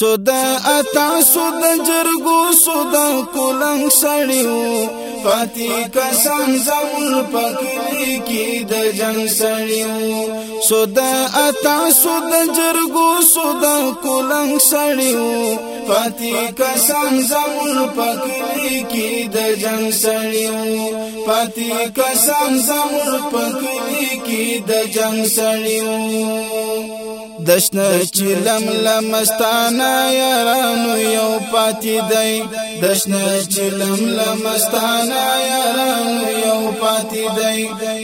سودا اتا سودا جرګو سودا کولنګ سړیو فاتی کسان زمون پکلی کی د جنگ سړیو سودا اتا سودا جرګو سودا کولنګ سړیو فاتی کسان زمون پکلی کی د جنگ سړیو فاتی کسان زمون پکلی کی د جنگ سړیو دشنه چې لم لمستانه یارانو یو پاتې دی دشنه چې لم لمستانه یارانو یو پاتې دی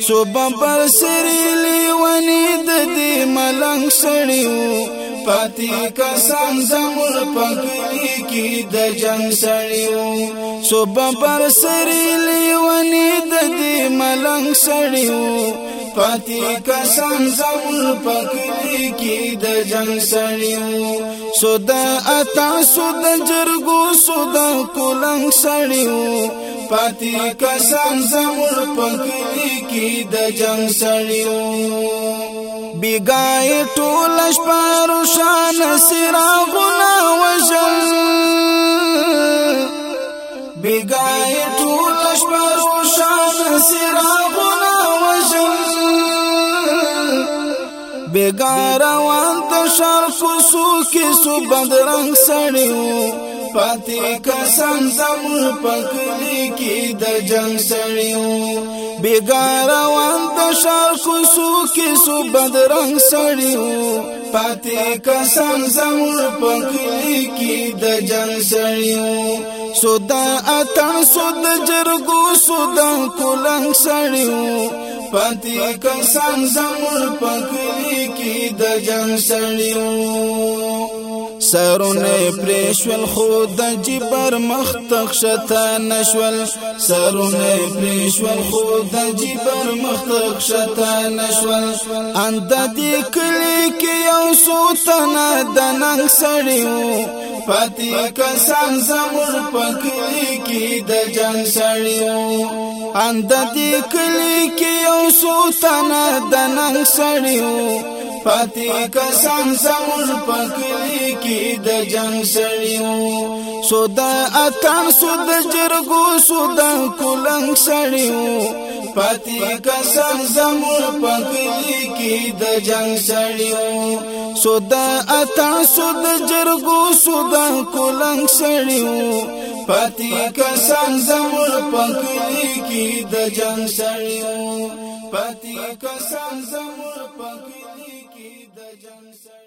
صوبه پر سری لیونی د دې ملنګ سړیو پاتې کسان زمور پکې کې د جنگ سړیو صوبه پر سری لیونی د دې ملنګ سړیو پاتې کسان زمون پکلی کې د جنگ سړیو سودا اتا سودا جرګو سودا کولنګ سړیو پاتې کسان زمون پکلی کې د جنگ سړیو بیګای ټول شپارو شان سراغونه وژل بیګای ټول شپارو شان سراغونه بیگار روان د شار کوسو کې سو بدرنګ سړیو پاتې کسان زم پکلی کې د جنگ سړیو بیگار روان د شار کوسو کې سو بدرنګ سړیو پاتې کسان زم پکلی کې د جنگ سړیو سودا اتن سود جرګو سودا کولنګ سړیو پاتې کسان زمور پکلی کې د جنگ سړیو سرونه پریشول خود جبر مختخ شتا نشول سرونه پریشول خود جبر مختخ شتا نشول اند دې کلی کې یو سوتنه د ننګ سړیو پاتې کسان زمور پکلی کې د جنگ سړیو اند دې کلی کې یو سوتنه د ننګ سړیو پاتې کسان زموږ په کلی کې د جنگ سړیو سودا اتان سود جرګو سودا کولنګ سړیو پاتې کسان زموږ په کلی کې د جنگ سړیو سودا اتان سود جرګو سودا کولنګ سړیو پاتې کسان زموږ په کلی کې د جنگ سړیو پاتې کسان زموږ په کلی د جنسړ